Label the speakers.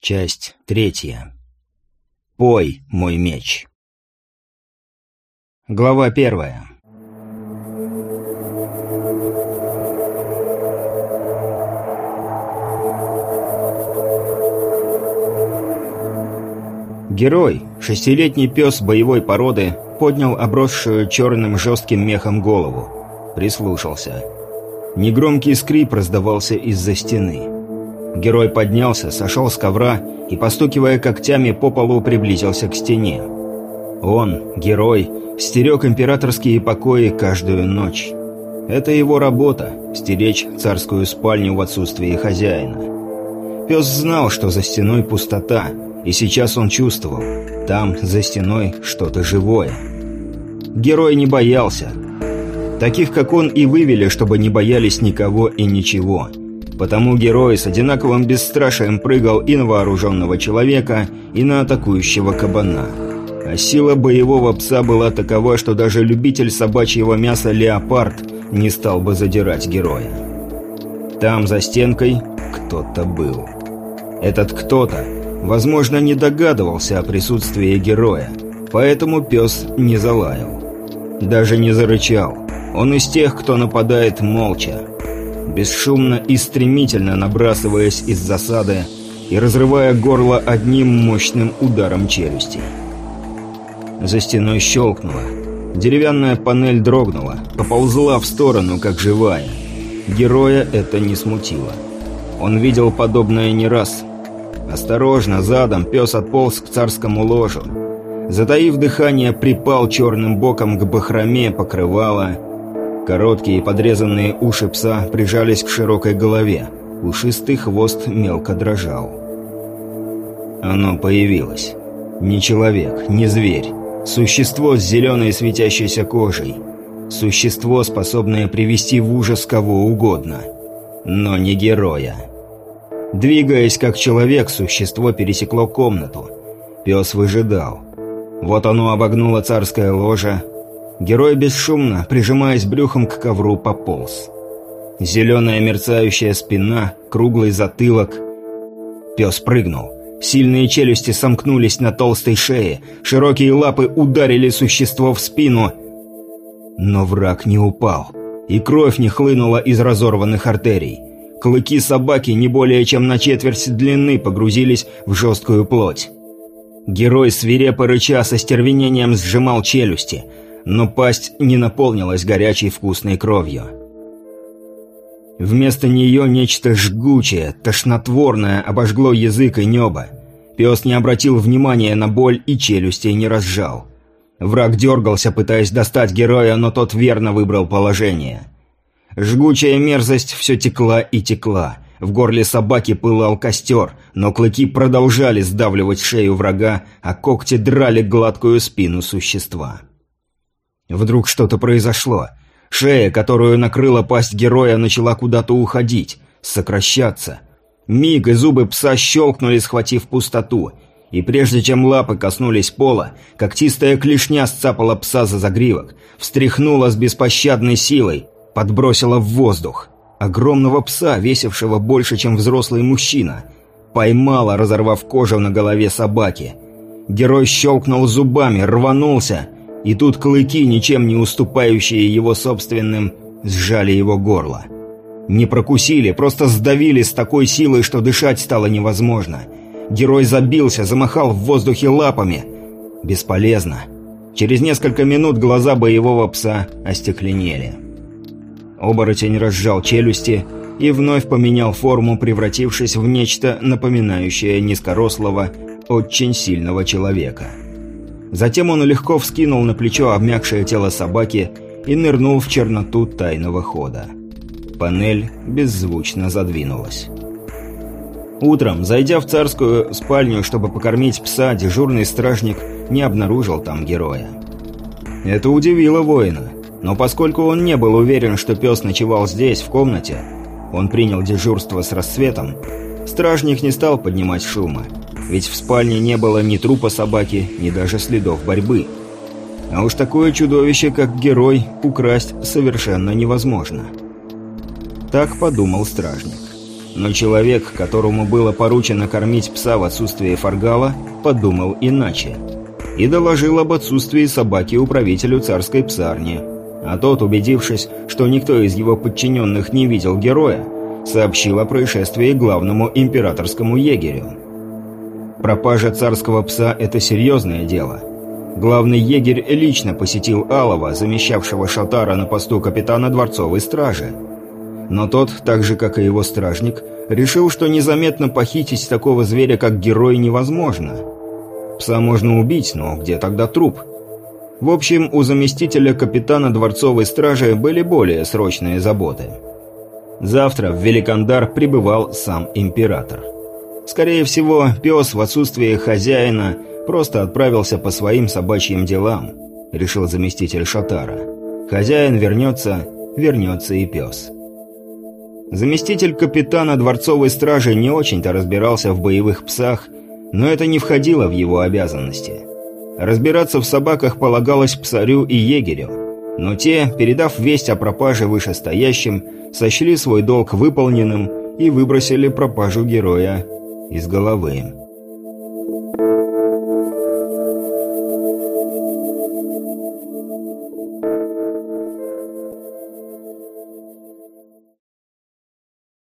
Speaker 1: Часть третья. Пой, мой меч. Глава первая. Герой, шестилетний пес боевой породы, поднял обросшую черным жестким мехом голову. Прислушался. Негромкий скрип раздавался из-за стены. Герой поднялся, сошел с ковра и, постукивая когтями по полу, приблизился к стене. Он, герой, стерег императорские покои каждую ночь. Это его работа – стеречь царскую спальню в отсутствии хозяина. Пес знал, что за стеной пустота, и сейчас он чувствовал – там, за стеной, что-то живое. Герой не боялся. Таких, как он, и вывели, чтобы не боялись никого и ничего – Потому герой с одинаковым бесстрашием прыгал и на вооруженного человека, и на атакующего кабана. А сила боевого пса была такова, что даже любитель собачьего мяса леопард не стал бы задирать героя. Там, за стенкой, кто-то был. Этот кто-то, возможно, не догадывался о присутствии героя, поэтому пес не залаял. Даже не зарычал. Он из тех, кто нападает молча, бесшумно и стремительно набрасываясь из засады и разрывая горло одним мощным ударом челюсти. За стеной щелкнуло. Деревянная панель дрогнула, поползла в сторону, как живая. Героя это не смутило. Он видел подобное не раз. Осторожно, задом, пес отполз к царскому ложу. Затаив дыхание, припал черным боком к бахроме покрывала Короткие подрезанные уши пса прижались к широкой голове. Пушистый хвост мелко дрожал. Оно появилось. Не человек, не зверь. Существо с зеленой светящейся кожей. Существо, способное привести в ужас кого угодно. Но не героя. Двигаясь как человек, существо пересекло комнату. Пес выжидал. Вот оно обогнуло царское ложе, Герой бесшумно, прижимаясь брюхом к ковру, пополз. Зеленая мерцающая спина, круглый затылок. Пес прыгнул. Сильные челюсти сомкнулись на толстой шее, широкие лапы ударили существо в спину. Но враг не упал, и кровь не хлынула из разорванных артерий. Клыки собаки не более чем на четверть длины погрузились в жесткую плоть. Герой свирепо рыча со стервенением сжимал челюсти – но пасть не наполнилась горячей вкусной кровью. Вместо нее нечто жгучее, тошнотворное обожгло язык и небо. Пес не обратил внимания на боль и челюстей не разжал. Враг дергался, пытаясь достать героя, но тот верно выбрал положение. Жгучая мерзость все текла и текла. В горле собаки пылал костер, но клыки продолжали сдавливать шею врага, а когти драли гладкую спину существа. Вдруг что-то произошло. Шея, которую накрыла пасть героя, начала куда-то уходить, сокращаться. Миг и зубы пса щелкнули, схватив пустоту. И прежде чем лапы коснулись пола, когтистая клешня сцапала пса за загривок, встряхнула с беспощадной силой, подбросила в воздух. Огромного пса, весившего больше, чем взрослый мужчина, поймала, разорвав кожу на голове собаки. Герой щелкнул зубами, рванулся — и тут клыки, ничем не уступающие его собственным, сжали его горло. Не прокусили, просто сдавили с такой силой, что дышать стало невозможно. Герой забился, замахал в воздухе лапами. Бесполезно. Через несколько минут глаза боевого пса остекленели. Оборотень разжал челюсти и вновь поменял форму, превратившись в нечто напоминающее низкорослого, очень сильного человека. Затем он легко вскинул на плечо обмякшее тело собаки и нырнул в черноту тайного хода. Панель беззвучно задвинулась. Утром, зайдя в царскую спальню, чтобы покормить пса, дежурный стражник не обнаружил там героя. Это удивило воина, но поскольку он не был уверен, что пес ночевал здесь, в комнате, он принял дежурство с рассветом, стражник не стал поднимать шума ведь в спальне не было ни трупа собаки, ни даже следов борьбы. А уж такое чудовище, как герой, украсть совершенно невозможно. Так подумал стражник. Но человек, которому было поручено кормить пса в отсутствие фаргала, подумал иначе. И доложил об отсутствии собаки управителю царской псарни. А тот, убедившись, что никто из его подчиненных не видел героя, сообщил о происшествии главному императорскому егерю. Пропажа царского пса – это серьезное дело. Главный егерь лично посетил Алова, замещавшего Шатара на посту капитана дворцовой стражи. Но тот, так же как и его стражник, решил, что незаметно похитить такого зверя, как герой, невозможно. Пса можно убить, но где тогда труп? В общем, у заместителя капитана дворцовой стражи были более срочные заботы. Завтра в Великандар прибывал сам император. Скорее всего, пес в отсутствие хозяина просто отправился по своим собачьим делам, решил заместитель Шатара. Хозяин вернется, вернется и пес. Заместитель капитана дворцовой стражи не очень-то разбирался в боевых псах, но это не входило в его обязанности. Разбираться в собаках полагалось псарю и егерю, но те, передав весть о пропаже вышестоящим, сочли свой долг выполненным и выбросили пропажу героя из головы.